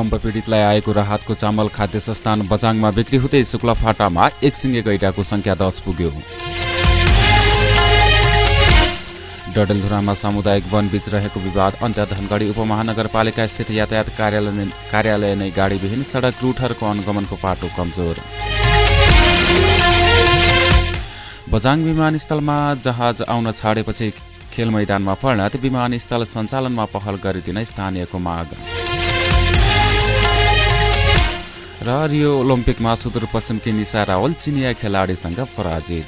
भूकम्प पीड़ितलाई आएको राहतको चामल खाद्य संस्थान बजाङमा बिक्री हुँदै शुक्लाफाटामा एक सिंगे गैडाको संख्या दश पुग्यो। डडेलधुरामा सामुदायिक वन बीच रहेको विवाद अन्त्य धनगढ़ी उपमहानगरपालिका स्थित यातायात कार्यालय नै गाड़ीविहीन सड़क रूटहरूको अनुगमनको पाटो कमजोर। बजाङ विमानस्थलमा जहाज आउन छाडेपछि खेल मैदानमा परिणत विमानस्थल सञ्चालनमा पहल गरिदिन स्थानीयको माग। र रियो ओलम्पिकमा सुदूरपश्चिमकी निशा रावल चिनिया खेलाड़ीसँग पराजित।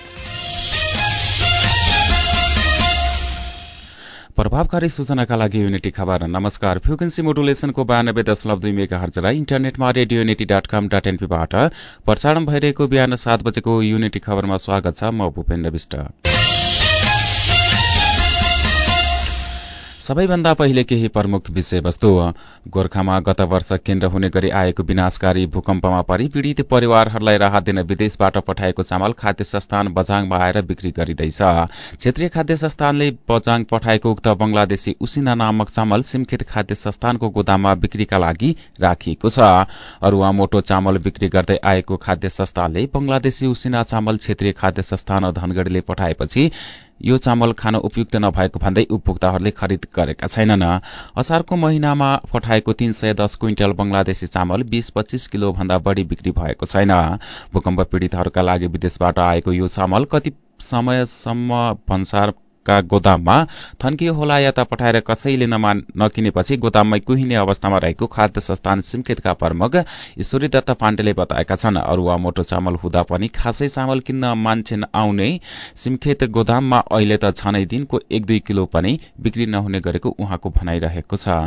प्रभावकारी सूचनाका लागि युनिटी खबर। नमस्कार। फ्रिक्वेन्सी मोडुलेसनको बयानब्बे दशमलव दुई मेगा हर्ज र इन्टरनेटमा radio unity dot com dot एनपीबाट प्रसारण भइरहेको बिहान सात बजेको युनिटी खबरमा स्वागत छ। म भूपेन्द्र विष्ट। सबैभन्दा पहिले केही प्रमुख विषयवस्तु गोर्खामा गत वर्ष केन्द्र हुने गरी आएको विनाशकारी भूकम्पमा परि पीड़ित परिवारहरूलाई राहत दिन विदेशबाट पठाएको चामल खाद्य संस्थान बजाङमा आएर बिक्री गरिँदैछ। क्षेत्रीय खाद्य संस्थानले बजाङ पठाएको उक्त बंगलादेशी उसिना नामक चामल सिमखेत खाद्य संस्थानको गोदाममा बिक्रीका लागि राखिएको छ। अरूवा मोटो चामल बिक्री गर्दै आएको खाद्य संस्थानले बंगलादेशी उसिना चामल क्षेत्रीय खाद्य संस्थान धनगढ़ीले पठाएपछि यो चामल खान उपयुक्त नभएको भन्दै उपभोक्ताहरूले खरिद गरेका छैनन्। असारको महिनामा पठाएको तीन सय दस क्विन्टल बंगलादेशी चामल बीस पच्चीस किलो भन्दा बढ़ी बिक्री भएको छैन। भूकम्प पीड़ितहरूका लागि विदेशबाट आएको यो चामल कति समयसम्म भन्सार का गोदाममा होला यता पठाएर कसैले नकिनेपछि गोदाममै कुहिने अवस्थामा रहेको खाद्य संस्थान सिमखेतका प्रमुख ईश्वरी दत्त पाण्डेले बताएका छन्। अरूवा मोटो चामल हुँदा पनि खासै चामल किन्न मान्छे आउने सिमखेत गोदाममा अहिले त छनै दिनको एक दुई किलो पनि बिक्री नहुने गरेको उहाँको भनाइरहेको छ।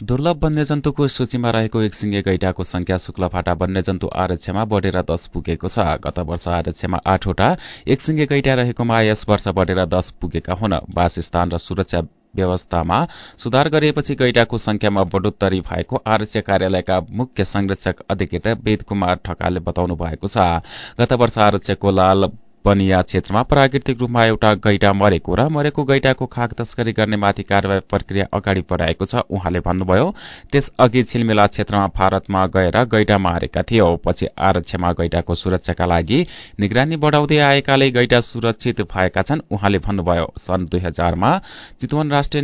दुर्लभ वन्यजन्तुको सूचीमा रहेको एक सिंगे गैटाको संख्या शुक्लफाटा वन्यजन्तु आरक्षमा बढ़ेर दश पुगेको छ। गत वर्ष आरक्षमा आठवटा एक सिंगे गैटा रहेकोमा यस वर्ष बढ़ेर दश पुगेका हुन् वासस्थान र सुरक्षा व्यवस्थामा सुधार गरिएपछि गैटाको संख्यामा बढ़ोत्तरी भएको आरक्ष्य कार्यालयका मुख्य संरक्षक अधिकृत वेद कुमार ठकालले बताउनु भएको छ। गत वर्ष आरक्षको लाल बनिया क्षेत्रमा प्राकृतिक रूपमा एउटा गैटा मरेको र मरेको गैटाको खाक तस्करी गर्ने माथि कार्यवाही प्रक्रिया अगाडि बढ़ाएको छ उहाँले भन्नुभयो। त्यसअघि छिलमेला क्षेत्रमा भारतमा गएर गैटा मारेका थियो पछि आरक्षमा गैटाको सुरक्षाका लागि निगरानी बढ़ाउँदै आएकाले गैटा सुरक्षित भएका छन् उहाँले भन्नुभयो। सन् दुई हजारमा चितवन राष्ट्रिय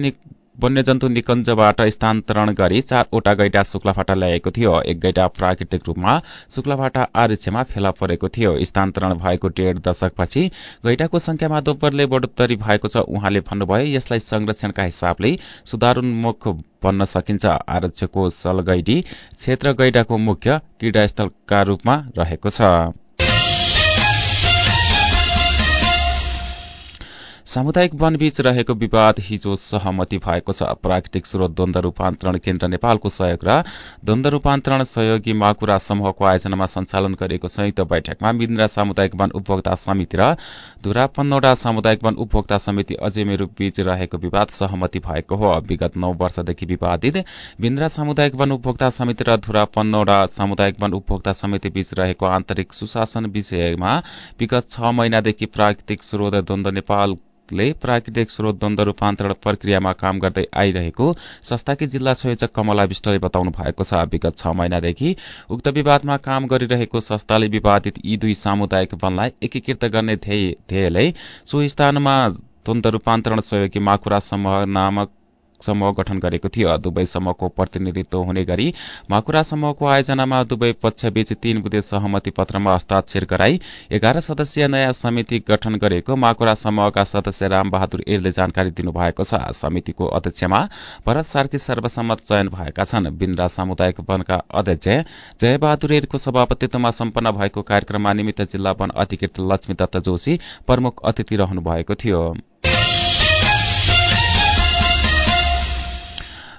वन्यजन्तु निकञ्जबाट स्थानान्तरण गरी चारवटा गैटा शुक्लाफाटा ल्याएको थियो। एक गैटा प्राकृतिक रूपमा शुक्लाफाटा आरक्षमा फेला परेको थियो। स्थानान्तरण भएको डेढ दशकपछि गैटाको संख्यामा दोब्बरले बढ़ोत्तरी भएको छ। उहाँले भन्नुभयो यसलाई संरक्षणका हिसाबले सुधारोन्मुख भन्न सकिन्छ। आरक्षको सलगैडी क्षेत्र गैडाको मुख्य क्रीडास्थलका रूपमा रहेको छ। सामुदायिक वनबीच रहेको विवाद हिजो सहमति भएको छ। प्राकृतिक स्रोत द्वन्द रूपान्तरण केन्द्र नेपालको सहयोग र द्वन्द रूपान्तरण सहयोगी माकुरा समूहको आयोजनामा सञ्चालन गरिएको संयुक्त बैठकमा मिन्द्रा सामुदायिक वन उपभोक्ता समिति र धुरा पन्नौडा सामुदायिक वन उपभोक्ता समिति अजयमेरू बीच रहेको विवाद सहमति भएको हो। विगत नौ वर्षदेखि विवादित बिन्द्रा सामुदायिक वन उपभोक्ता समिति र धुरा पन्नौडा सामुदायिक वन उपभोक्ता समिति बीच रहेको आन्तरिक सुशासन विषयमा विगत छ महिनादेखि प्राकृतिक स्रोत द्वन्द नेपाल ले प्राकृतिक स्रोत द्वन्द रूपान्तरण प्रक्रियामा काम गर्दै आइरहेको संस्थाकी जिल्ला संयोजक कमला विष्टले बताउनु भएको छ। विगत छ महिनादेखि उक्त विवादमा काम गरिरहेको संस्थाले विवादित यी दुई सामुदायिक वनलाई एकीकृत गर्ने ध्येयले सो स्थानमा द्वन्द रूपान्तरण सहयोगी माकुरा समूह नामक समूह गठन गरेको थियो। दुवै समूहको प्रतिनिधित्व हुने गरी माकुरा समूहको आयोजनामा दुवै पक्षबीच तीन बुधे सहमति पत्रमा हस्ताक्षर गराई एघार सदस्यीय नयाँ समिति गठन गरेको माकुरा समूहका सदस्य राम बहादुर एरले जानकारी दिनुभएको छ। समितिको अध्यक्षमा भरत सार्की सर्वसम्मत चयन भएका छन्। बिन्द्रा सामुदायिक वनका अध्यक्ष जयबहादुर एरको सभापतित्वमा सम्पन्न भएको कार्यक्रममा निमित्त जिल्ला वन अधिकृत लक्ष्मी दत्त जोशी प्रमुख अतिथि रहनु भएको थियो।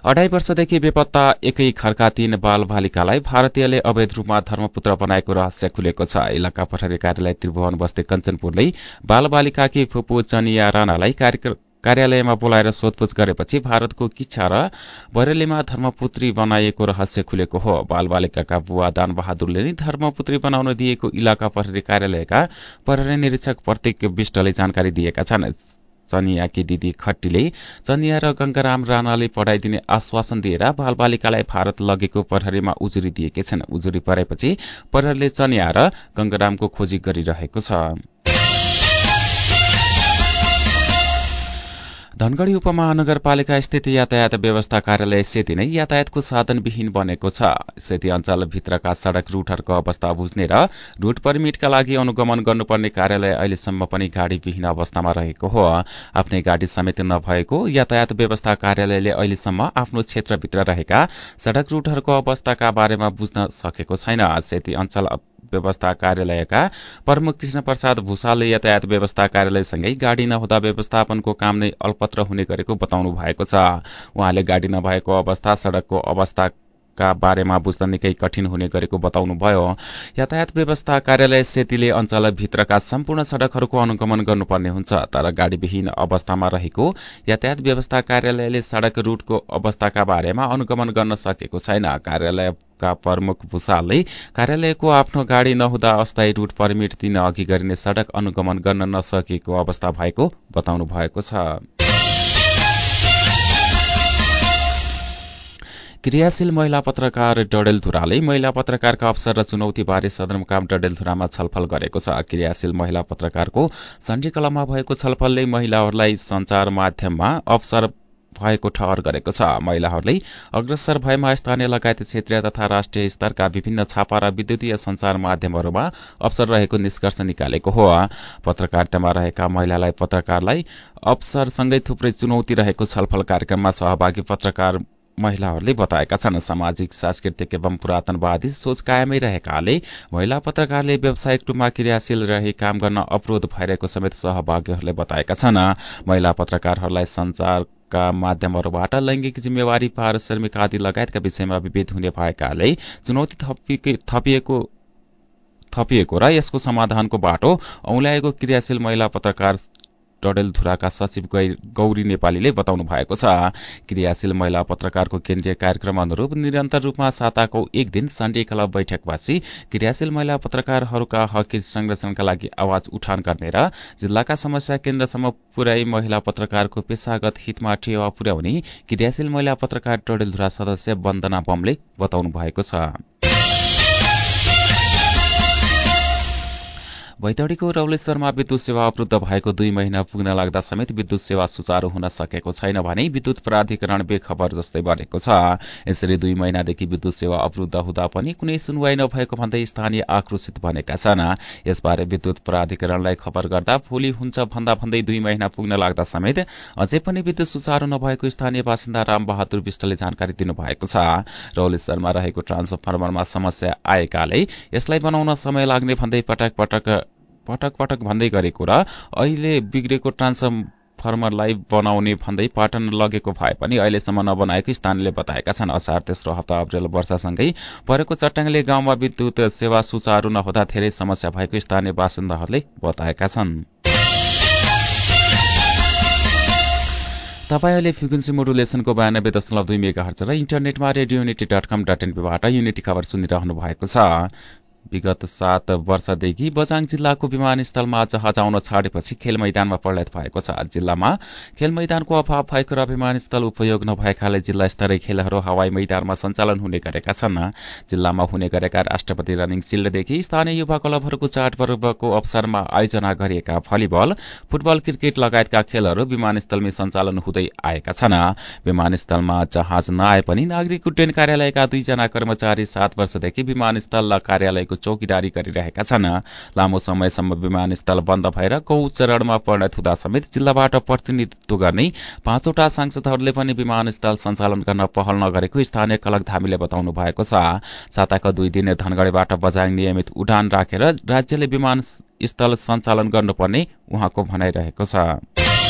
अढाई वर्षदेखि बेपत्ता एकै खर्का तीन बाल बालिकालाई भारतीयले अवैध रूपमा धर्मपुत्र बनाएको रहस्य खुलेको छ। इलाका प्रहरी कार्यालय त्रिभुवन बस्ती कञ्चनपुरले बाल बालिकाकी फुपू चनिया राणालाई कार्यालयमा बोलाएर सोधपुछ गरेपछि भारतको किच्छा र बरेलीमा धर्मपुत्री बनाइएको रहस्य खुलेको हो। बाल बालिकाका बुवा दान बहादुरले नै धर्मपुत्री बनाउन दिएको इलाका प्रहरी कार्यालयका प्रहरी निरीक्षक प्रतीक विष्टले जानकारी दिएका छन्। चनियाकी दिदी खट्टीले चनिया र गंगाराम राणाले पढ़ाइदिने आश्वासन दिएर बालबालिकालाई भारत लगेको प्रहरीमा उजुरी दिएकै छन्। उजुरी परेपछि प्रहरीले चनिया र गंगारामको खोजी गरिरहेको छ। धनगढ़ी उपमहानगरपालिका स्थित यातायात व्यवस्था कार्यालय सेती नै यातायातको साधनविहीन बनेको छ। सेती अञ्चलभित्रका सड़क रूटहरूको अवस्था बुझ्ने र रूट पर्मिटका लागि अनुगमन गर्नुपर्ने कार्यालय अहिलेसम्म पनि गाड़ीविहीन अवस्थामा रहेको हो। आफ्नै गाड़ी समेत नभएको यातायात व्यवस्था कार्यालयले अहिलेसम्म आफ्नो क्षेत्रभित्र रहेका सड़क रूटहरूको अवस्थाका बारेमा बुझ्न सकेको छैन। सेती अञ्चल व्यवस्था कार्यालयका प्रमुख कृष्ण प्रसाद भूषालले यातायात व्यवस्था कार्यालयसँगै गाड़ी नहुँदा व्यवस्थापनको काम नै अल्पत्र हुने गरेको बताउनु भएको छ। उहाँले गाड़ी नभएको अवस्था सड़कको अवस्था का बारेमा बुझ्न निकै कठिन हुने गरेको बताउनुभयो। यातायात व्यवस्था कार्यालय सेतीले अञ्चलभित्रका सम्पूर्ण सड़कहरूको अनुगमन गर्नुपर्ने हुन्छ तर गाड़ीविहीन अवस्थामा रहेको यातायात व्यवस्था कार्यालयले सड़क रूटको अवस्थाका बारेमा अनुगमन गर्न सकेको छैन। कार्यालयका प्रमुख भूषालले कार्यालयको आफ्नो गाड़ी नहुँदा अस्थायी रूट पर्मिट दिन अघि गरिने सड़क अनुगमन गर्न नसकेको अवस्था भएको बताउनु भएको छ। क्रियाशील महिला पत्रकार डडेलधुराले महिला पत्रकारका अवसर र चुनौतीबारे सदरमुकाम डडेलधुरामा छलफल गरेको छ। क्रियाशील महिला पत्रकारको सण्डीकलामा भएको छलफलले महिलाहरूलाई संचार माध्यममा अवसर भएको ठहर गरेको छ। महिलाहरूले अग्रसर भएमा स्थानीय लगायत क्षेत्रीय तथा राष्ट्रिय स्तरका विभिन्न छापा र विद्युतीय संचार माध्यमहरूमा अवसर रहेको निष्कर्ष निकालेको हो। पत्रकारितामा रहेका महिलालाई पत्रकारलाई अवसरसँगै थुप्रै चुनौती रहेको छलफल कार्यक्रममा सहभागी पत्रकार महिलाहरूले बताएका छन् सामाजिक सांस्कृतिक एवं पुरातनवादी सोच कायमै रहेकाले महिला पत्रकारले व्यावसायिक रूपमा क्रियाशील रही काम गर्न अवरोध भइरहेको समेत सहभागीहरूले बताएका छन्। महिला पत्रकारहरूलाई संचारका माध्यमहरूबाट लैंगिक जिम्मेवारी पारिश्रमिक आदि लगायतका विषयमा विभेद हुने भएकाले चुनौती थपिएको थपिएको र यसको समाधानको बाटो औल्याएको क्रियाशील महिला पत्रकार डडेलधुराका सचिव गौरी नेपालीले बताउनु भएको छ। क्रियाशील महिला पत्रकारको केन्द्रीय कार्यक्रम अनुरूप निरन्तर रूपमा साताको एक दिन सन्डे क्लब बैठकपछि क्रियाशील महिला पत्रकारहरूका हक संरक्षणका लागि आवाज उठान गर्ने र जिल्लाका समस्या केन्द्रसम्म पुर्याई महिला पत्रकारको पेशागत हितमा टेवा पुर्याउने क्रियाशील महिला पत्रकार डडेलधुरा सदस्य वन्दना बमले बताउनु भएको छ। बैतडीको रौलेश्वरमा विद्युत सेवा अवरूद्ध भएको दुई महिना पुग्न लाग्दा समेत विद्युत सेवा सुचारू हुन सकेको छैन भने विद्युत प्राधिकरण बेखबर जस्तै बनेको छ। यसरी दुई महिनादेखि विद्युत सेवा अवरूद्ध हुँदा पनि कुनै सुनवाई नभएको भन्दै स्थानीय आक्रोशित बनेका छन्। यसबारे विद्युत प्राधिकरणलाई खबर गर्दा भोलि हुन्छ भन्दा भन्दै दुई महिना पुग्न लाग्दा समेत अझै पनि विद्युत सुचारू नभएको स्थानीय बासिन्दा राम बहादुर विष्टले जानकारी दिनुभएको छ। रौलेश्वरमा रहेको ट्रान्सफर्मरमा समस्या आएकाले यसलाई बनाउन समय लाग्ने भन्दै पटक पटक पटक पटक भन्दै गरेको र अहिले बिग्रेको ट्रान्सफर्मरलाई बनाउने भन्दै पाटन लगेको भए पनि अहिलेसम्म नबनाएको स्थानीयले बताएका छन्। असार तेस्रो हप्ता अप्रेल वर्षासँगै परेको चट्याङले गाउँमा विद्युत सेवा सुचारू नहुँदा धेरै समस्या भएको स्थानीय बासिन्दाहरूले बताएका छन्। तपाईँ फ्रिक्वेन्सी मोडुलेसनको बयानब्बे दशमलव दुई मेगा हर्च र इन्टरनेटमा radio unity dot com dot एनपीबाट unity खबर सुनिरहनु भएको छ। विगत सात वर्षदेखि बजाङ जिल्लाको विमानस्थलमा जहाज आउन छाडेपछि खेल मैदानमा प्रलत भएको छ। जिल्लामा खेल मैदानको अभाव भएको र विमानस्थल उपयोग नभएकाले जिल्ला स्तरीय खेलहरू हवाई मैदानमा सञ्चालन हुने गरेका छन्। जिल्लामा हुने गरेका राष्ट्रपति रनिङ सिल्डदेखि स्थानीय युवा क्लबहरूको चाडपर्वको अवसरमा आयोजना गरिएका भलिबल फुटबल क्रिकेट लगायतका खेलहरू विमानस्थलमै सञ्चालन हुँदै आएका छन्। विमानस्थलमा जहाज नआए पनि नागरिक उड्डयन कार्यालयका दुईजना कर्मचारी सात वर्षदेखि विमानस्थल कार्यालयको चौकीदारी गरिरहेका छन्। लामो समयसम्म विमानस्थल बन्द भएर गौ चरणमा परिणत हुँदा समेत जिल्लाबाट प्रतिनिधित्व गर्ने पाँचवटा सांसदहरूले पनि विमानस्थल सञ्चालन गर्न पहल नगरेको स्थानीय कलक धामीले बताउनु भएको छ। साताको दुई दिन धनगढ़ीबाट बजाङ नियमित उडान राखेर राज्यले विमानस्थल सञ्चालन गर्नुपर्ने उहाँको भनाइरहेको छ।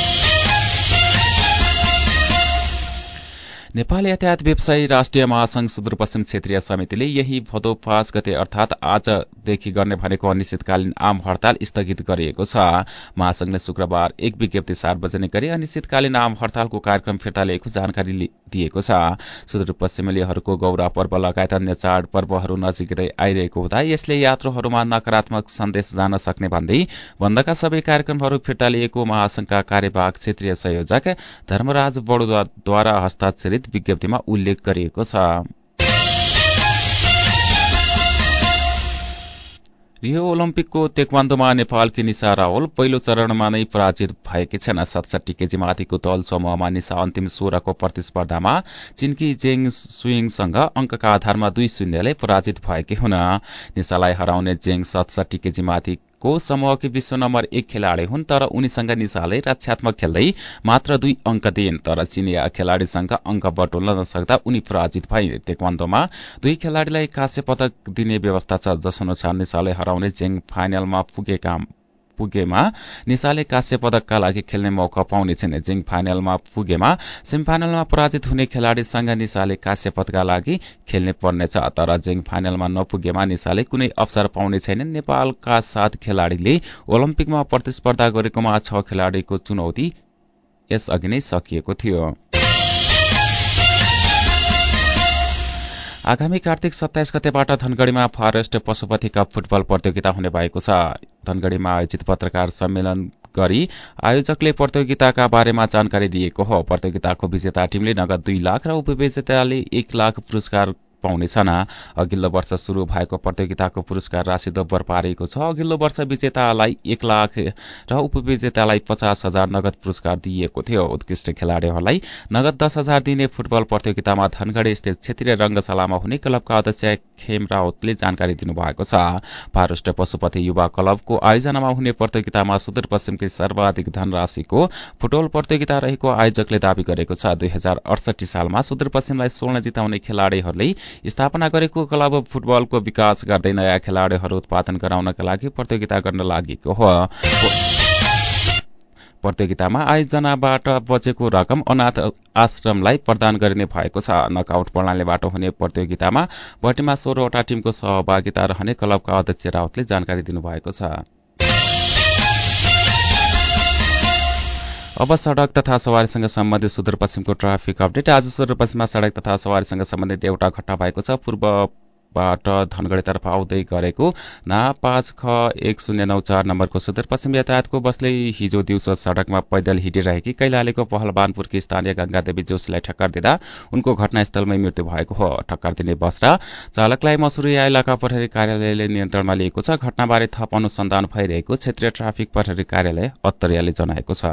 नेपाल यातायात व्यवसायी राष्ट्रिय महासंघ सुदूरपश्चिम क्षेत्रीय समितिले यही भदौ पाँच गते अर्थात आजदेखि गर्ने भनेको अनिश्चितकालीन आम हड़ताल स्थगित गरिएको छ। महासंघले शुक्रबार एक विज्ञप्ति सार्वजनिक गरी अनिश्चितकालीन आम हड़तालको कार्यक्रम फिर्ता लिएको जानकारी दिएको छ। सुदूरपश्चिमेलीहरूको गौरा पर्व लगायत अन्य चाड पर्वहरू नजिकै आइरहेको हुँदा यसले यात्रुहरूमा नकारात्मक सन्देश जान सक्ने भन्दै बन्दका सबै कार्यक्रमहरू फिर्ता लिएको महासंघका कार्यवाहक क्षेत्रीय संयोजक धर्मराज बडुद्वारा हस्ताक्षरित विज्ञप्तिमा उल्लेख गरिएको छ। रियो ओलम्पिकको तेक्वान्दोमा नेपालकी निशा रावल पहिलो चरणमा नै पराजित भएकी छन्। सतसठी केजी माथिको तल समूहमा निशा अन्तिम सोह्रको प्रतिस्पर्धामा चिन्की जेङ सुइङसँग अंकका आधारमा दुई शून्यले पराजित भएकी हुन्। निशालाई हराउने जेङ सतसठी केजी माथि को समूहकी विश्व नम्बर एक खेलाड़ी हुन् तर उनीसँग निशाले रक्षात्मक खेल्दै मात्र दुई अंक दिइन्। तर चिनिया खेलाड़ीसँग अंक बटुल्न नसक्दा उनी पराजित भए तेक्वान्दोमा दुई खेलाड़ीलाई काश्य पदक दिने व्यवस्था छ जसअनुसार निशाले हराउने जेङ फाइनलमा पुगेका पुगेमा। निशाले काश्य पदकका लागि खेल्ने मौका पाउनेछन्। जिङ फाइनलमा पुगेमा। सेमिफाइनलमा पराजित हुने खेलाड़ीसँग निशाले काश्य पदकका लागि खेल्ने पर्नेछ। तर जिङ फाइनलमा नपुगेमा निशाले कुनै अवसर पाउने छैनन्। नेपालका सात खेलाड़ीले ओलम्पिकमा प्रतिस्पर्धा गरेकोमा छ खेलाड़ीको चुनौती यसअघि नै सकिएको थियो। आगामी कार्तिक सत्ताइस गतेबाट धनगढ़ीमा फरेस्ट पशुपति कप फुटबल प्रतियोगिता हुने भएको छ। धनगढ़ीमा आयोजित पत्रकार सम्मेलन गरी आयोजकले प्रतियोगिताका बारेमा जानकारी दिएको हो। प्रतियोगिताको विजेता टीमले नगद दुई लाख र उपविजेताले एक लाख पुरस्कार पाउनेछन्। अघिल्लो वर्ष शुरू भएको प्रतियोगिताको पुरस्कार राशि दोब्बर पारिएको छ। अघिल्लो वर्ष विजेतालाई एक लाख र उपविजेतालाई पचास हजार नगद पुरस्कार दिइएको थियो। उत्कृष्ट खेलाड़ीहरूलाई नगद दस हजार दिने फुटबल प्रतियोगितामा धनगढ़ी स्थित क्षेत्रीय रंगशालामा हुने क्लबका अध्यक्ष खेम रावतले जानकारी दिनुभएको छ। पारुष्ट पशुपति युवा क्लबको आयोजनामा हुने प्रतियोगितामा सुदूरपश्चिमकै सर्वाधिक धनराशिको फुटबल प्रतियोगिता रहेको आयोजकले दावी गरेको छ। दुई हजार अडसठी सालमा सुदूरपश्चिमलाई स्वर्ण जिताउने खेलाड़ीहरूले स्थापना गरेको क्लब फुटबलको विकास गर्दै नयाँ खेलाड़ीहरू उत्पादन गराउनका लागि प्रतियोगिता गर्न लागेको हो। प्रतियोगितामा आयोजनाबाट बचेको रकम अनाथ आश्रमलाई प्रदान गरिने भएको छ। नकआउट प्रणालीबाट हुने प्रतियोगितामा भट्टीमा सोह्रवटा टीमको सहभागिता रहने क्लबका अध्यक्ष रावतले जानकारी दिनुभएको छ। अब सड़क तथा सवारीसँग सम्बन्धित सुदूरपश्चिमको ट्राफिक अपडेट। आज सुदूरपश्चिममा सड़क तथा सवारीसँग सम्बन्धित एउटा घटना भएको छ। पूर्वबाट धनगढ़ीतर्फ आउँदै गरेको ना पाँच ख एक शून्य नौ चार नम्बरको सुदूरपश्चिम यातायातको बसले हिजो दिउँसो सड़कमा पैदल हिँडिरहेकी कैलालीको पहलवानपुरकी स्थानीय गंगादेवी जोशीलाई ठक्कर दिँदा उनको घटनास्थलमै मृत्यु भएको हो। ठक्कर दिने बस र चालकलाई मसुरिया इलाका प्रहरी कार्यालयले नियन्त्रणमा लिएको छ। घटनाबारे थप अनुसन्धान भइरहेको क्षेत्रीय ट्राफिक प्रहरी कार्यालय अत्तरियाले जनाएको छ।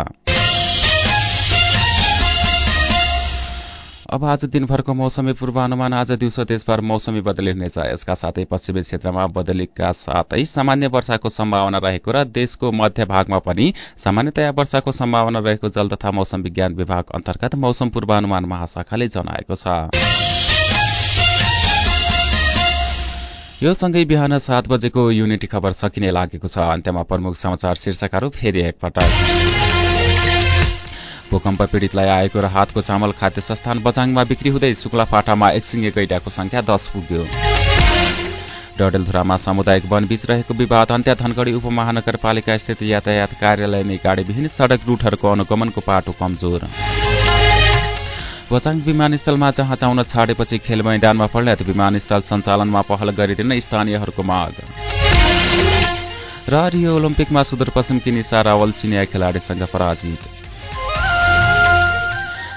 अब आज दिनभरको मौसमी पूर्वानुमान आज दिउँसो देशभर मौसमी बदली हुनेछ यसका साथै पश्चिमी क्षेत्रमा बदलीका साथै सामान्य वर्षाको सम्भावना रहेको र देशको मध्य भागमा पनि सामान्यतया वर्षाको सम्भावना रहेको जल तथा मौसम विज्ञान विभाग अन्तर्गत मौसम पूर्वानुमान महाशाखाले जनाएको छ। यो सँगै बिहान सात बजेको युनिटी खबर सकिने लागेको छ। अन्त्यमा प्रमुख समाचार शीर्षकहरू फेरि एकपटक। भूकम्प पीड़ितलाई आएको र हातको चामल खाद्य संस्थान बचाङमा बिक्री हुँदै शुक्लाफाटामा एकसिङ्गे गैडाको संख्या दश पुग्यो। डडेलधुरामा सामुदायिक वनबीच रहेको विवाद अन्त्य धनगढ़ी उपमहानगरपालिका स्थित यातायात कार्यालय नै गाड़ीविहीन सड़क रूटहरूको अनुगमनको पाटो कमजोर। बचाङ विमानस्थलमा जहाँ चाउन छाडेपछि खेल मैदानमा पर्ने विमानस्थल सञ्चालनमा पहल गरिदिन स्थानीयहरूको माग। र रियो ओलम्पिकमा सुदूरपश्चिमकी निशा रावल चिनिया खेलाड़ीसँग पराजित।